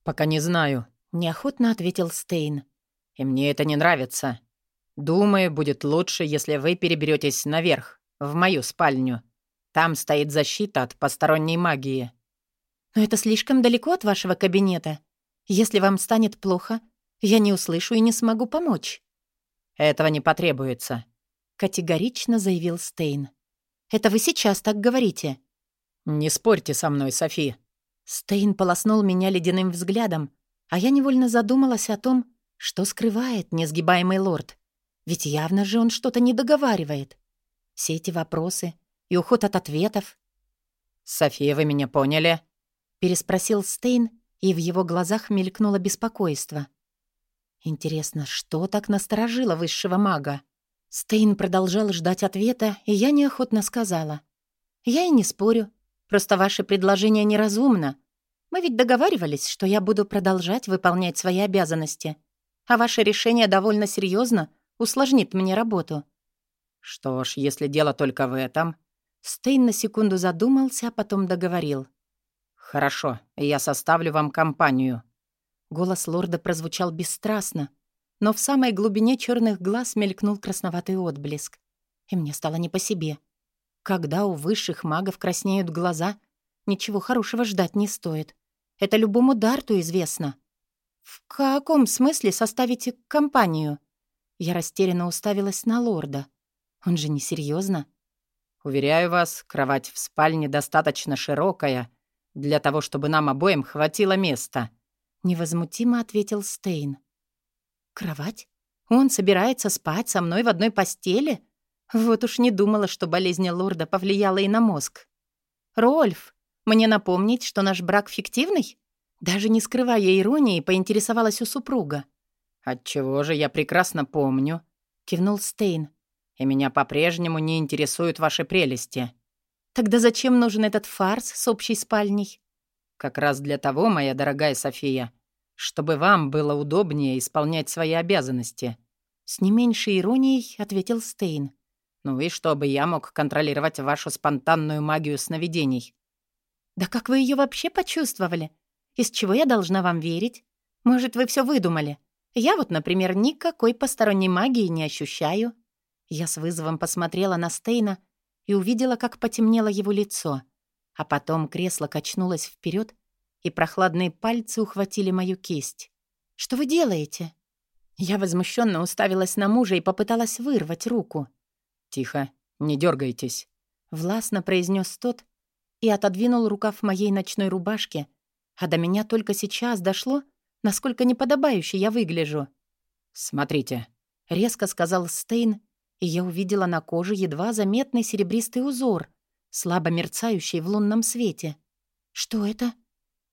«Пока не знаю», — неохотно ответил Стейн. «И мне это не нравится. Думаю, будет лучше, если вы переберетесь наверх, в мою спальню. Там стоит защита от посторонней магии». «Но это слишком далеко от вашего кабинета. Если вам станет плохо, я не услышу и не смогу помочь». «Этого не потребуется», — категорично заявил Стейн. «Это вы сейчас так говорите». «Не спорьте со мной, Софи». Стейн полоснул меня ледяным взглядом, а я невольно задумалась о том, что скрывает несгибаемый лорд. Ведь явно же он что-то не договаривает. Все эти вопросы и уход от ответов. «София, вы меня поняли?» — переспросил Стейн, и в его глазах мелькнуло беспокойство. Интересно, что так насторожило высшего мага? Стейн продолжал ждать ответа, и я неохотно сказала. «Я и не спорю. Просто ваше предложение неразумно. Мы ведь договаривались, что я буду продолжать выполнять свои обязанности. А ваше решение довольно серьезно усложнит мне работу». «Что ж, если дело только в этом...» Стейн на секунду задумался, а потом договорил. «Хорошо, я составлю вам компанию». Голос лорда прозвучал бесстрастно, но в самой глубине черных глаз мелькнул красноватый отблеск. И мне стало не по себе. Когда у высших магов краснеют глаза, ничего хорошего ждать не стоит. Это любому дарту известно. «В каком смысле составите компанию?» Я растерянно уставилась на лорда. Он же не серьезно. Уверяю вас, кровать в спальне достаточно широкая для того, чтобы нам обоим хватило места», — невозмутимо ответил Стейн. «Кровать? Он собирается спать со мной в одной постели? Вот уж не думала, что болезнь лорда повлияла и на мозг. Рольф, мне напомнить, что наш брак фиктивный?» Даже не скрывая иронии, поинтересовалась у супруга. «Отчего же я прекрасно помню», — кивнул Стейн и меня по-прежнему не интересуют ваши прелести». «Тогда зачем нужен этот фарс с общей спальней?» «Как раз для того, моя дорогая София, чтобы вам было удобнее исполнять свои обязанности». С не меньшей иронией ответил Стейн. «Ну и чтобы я мог контролировать вашу спонтанную магию сновидений». «Да как вы ее вообще почувствовали? Из чего я должна вам верить? Может, вы все выдумали? Я вот, например, никакой посторонней магии не ощущаю». Я с вызовом посмотрела на Стейна и увидела, как потемнело его лицо. А потом кресло качнулось вперед, и прохладные пальцы ухватили мою кисть. «Что вы делаете?» Я возмущенно уставилась на мужа и попыталась вырвать руку. «Тихо, не дергайтесь», — властно произнес тот и отодвинул рукав моей ночной рубашки, а до меня только сейчас дошло, насколько неподобающе я выгляжу. «Смотрите», — резко сказал Стейн и я увидела на коже едва заметный серебристый узор, слабо мерцающий в лунном свете. «Что это?»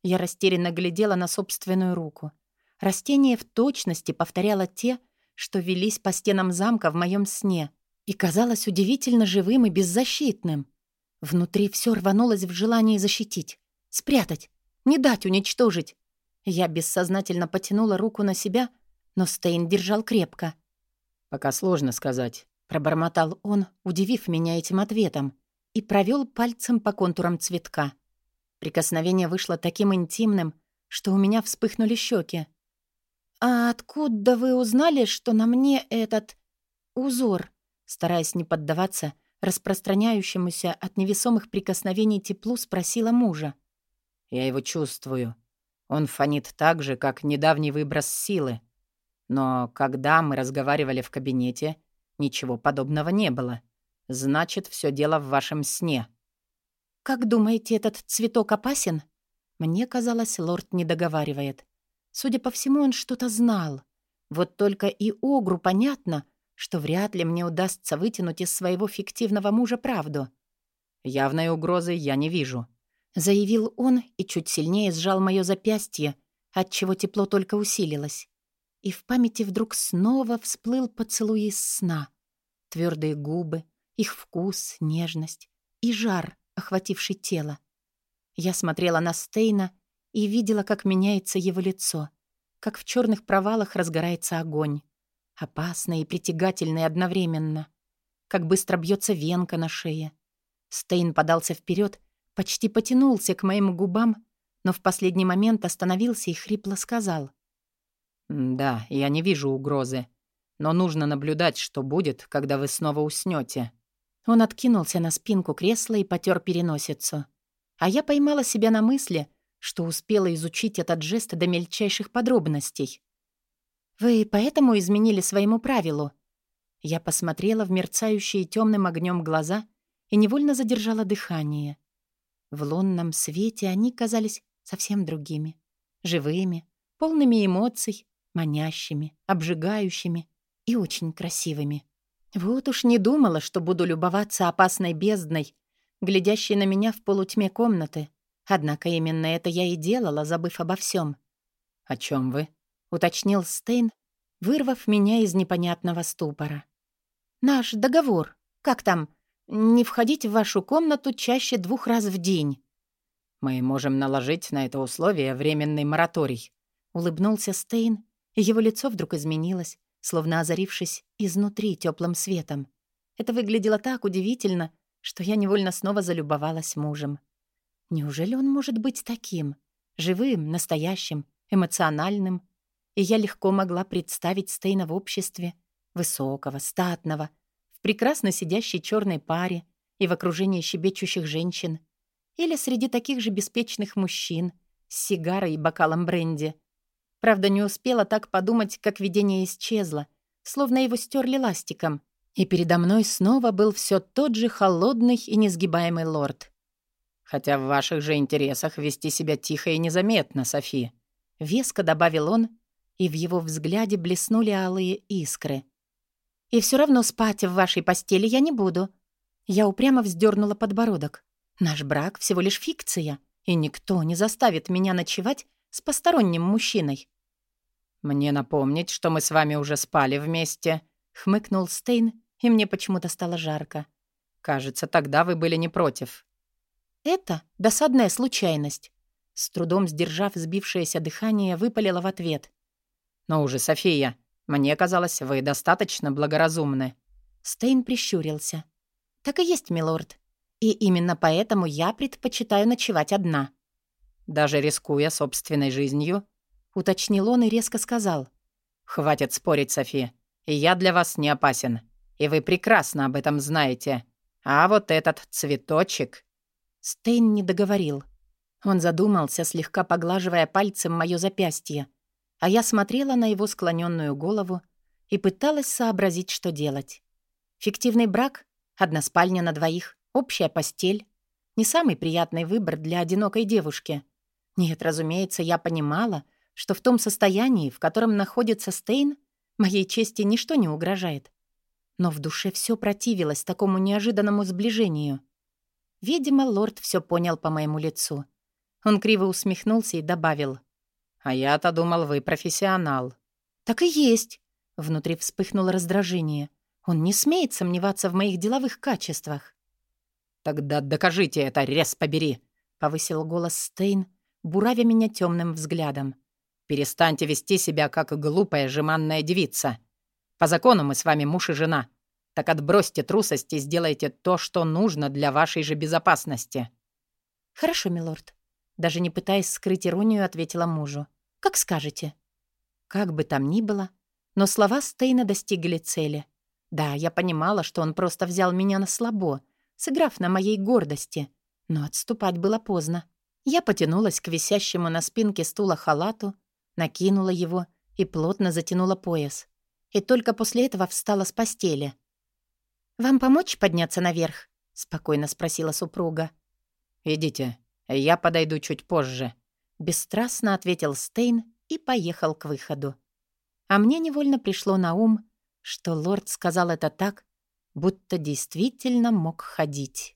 Я растерянно глядела на собственную руку. Растение в точности повторяло те, что велись по стенам замка в моем сне, и казалось удивительно живым и беззащитным. Внутри все рванулось в желании защитить, спрятать, не дать уничтожить. Я бессознательно потянула руку на себя, но Стейн держал крепко. «Пока сложно сказать. Пробормотал он, удивив меня этим ответом, и провел пальцем по контурам цветка. Прикосновение вышло таким интимным, что у меня вспыхнули щеки. «А откуда вы узнали, что на мне этот узор?» Стараясь не поддаваться распространяющемуся от невесомых прикосновений теплу, спросила мужа. «Я его чувствую. Он фонит так же, как недавний выброс силы. Но когда мы разговаривали в кабинете, Ничего подобного не было. Значит, все дело в вашем сне. Как думаете, этот цветок опасен? Мне казалось, лорд не договаривает. Судя по всему, он что-то знал. Вот только и Огру понятно, что вряд ли мне удастся вытянуть из своего фиктивного мужа правду. «Явной угрозы я не вижу», — заявил он и чуть сильнее сжал мое запястье, отчего тепло только усилилось. И в памяти вдруг снова всплыл поцелуй из сна. Твердые губы, их вкус, нежность и жар, охвативший тело. Я смотрела на Стейна и видела, как меняется его лицо, как в черных провалах разгорается огонь. Опасный и притягательный одновременно. Как быстро бьется венка на шее. Стейн подался вперед, почти потянулся к моим губам, но в последний момент остановился и хрипло сказал. «Да, я не вижу угрозы, но нужно наблюдать, что будет, когда вы снова уснете. Он откинулся на спинку кресла и потер переносицу. А я поймала себя на мысли, что успела изучить этот жест до мельчайших подробностей. «Вы поэтому изменили своему правилу?» Я посмотрела в мерцающие темным огнем глаза и невольно задержала дыхание. В лунном свете они казались совсем другими. Живыми, полными эмоций, манящими, обжигающими и очень красивыми. Вот уж не думала, что буду любоваться опасной бездной, глядящей на меня в полутьме комнаты. Однако именно это я и делала, забыв обо всем. «О чем вы?» — уточнил Стейн, вырвав меня из непонятного ступора. «Наш договор. Как там? Не входить в вашу комнату чаще двух раз в день». «Мы можем наложить на это условие временный мораторий», — улыбнулся Стейн, и его лицо вдруг изменилось, словно озарившись изнутри теплым светом. Это выглядело так удивительно, что я невольно снова залюбовалась мужем. Неужели он может быть таким? Живым, настоящим, эмоциональным? И я легко могла представить Стейна в обществе, высокого, статного, в прекрасно сидящей черной паре и в окружении щебечущих женщин, или среди таких же беспечных мужчин с сигарой и бокалом бренди — Правда, не успела так подумать, как видение исчезло, словно его стерли ластиком. И передо мной снова был все тот же холодный и несгибаемый лорд. «Хотя в ваших же интересах вести себя тихо и незаметно, Софи», — веско добавил он, и в его взгляде блеснули алые искры. «И все равно спать в вашей постели я не буду». Я упрямо вздернула подбородок. «Наш брак всего лишь фикция, и никто не заставит меня ночевать с посторонним мужчиной. «Мне напомнить, что мы с вами уже спали вместе», — хмыкнул Стейн, и мне почему-то стало жарко. «Кажется, тогда вы были не против». «Это досадная случайность», — с трудом сдержав сбившееся дыхание, выпалила в ответ. «Но уже, София, мне казалось, вы достаточно благоразумны». Стейн прищурился. «Так и есть, милорд. И именно поэтому я предпочитаю ночевать одна». «Даже рискуя собственной жизнью?» — уточнил он и резко сказал. «Хватит спорить, Софи. Я для вас не опасен. И вы прекрасно об этом знаете. А вот этот цветочек...» Стейн не договорил. Он задумался, слегка поглаживая пальцем моё запястье, а я смотрела на его склоненную голову и пыталась сообразить, что делать. Фиктивный брак, одна спальня на двоих, общая постель — не самый приятный выбор для одинокой девушки. Нет, разумеется, я понимала, что в том состоянии, в котором находится Стейн, моей чести ничто не угрожает. Но в душе все противилось такому неожиданному сближению. Видимо, лорд все понял по моему лицу. Он криво усмехнулся и добавил. «А я-то думал, вы профессионал». «Так и есть». Внутри вспыхнуло раздражение. Он не смеет сомневаться в моих деловых качествах. «Тогда докажите это, рез побери!» — повысил голос Стейн, буравя меня темным взглядом. Перестаньте вести себя, как глупая жеманная девица. По закону мы с вами муж и жена. Так отбросьте трусость и сделайте то, что нужно для вашей же безопасности». «Хорошо, милорд». Даже не пытаясь скрыть иронию, ответила мужу. «Как скажете». Как бы там ни было, но слова Стейна достигли цели. Да, я понимала, что он просто взял меня на слабо, сыграв на моей гордости. Но отступать было поздно. Я потянулась к висящему на спинке стула халату, накинула его и плотно затянула пояс. И только после этого встала с постели. «Вам помочь подняться наверх?» — спокойно спросила супруга. «Идите, я подойду чуть позже», — бесстрастно ответил Стейн и поехал к выходу. А мне невольно пришло на ум, что лорд сказал это так, будто действительно мог ходить.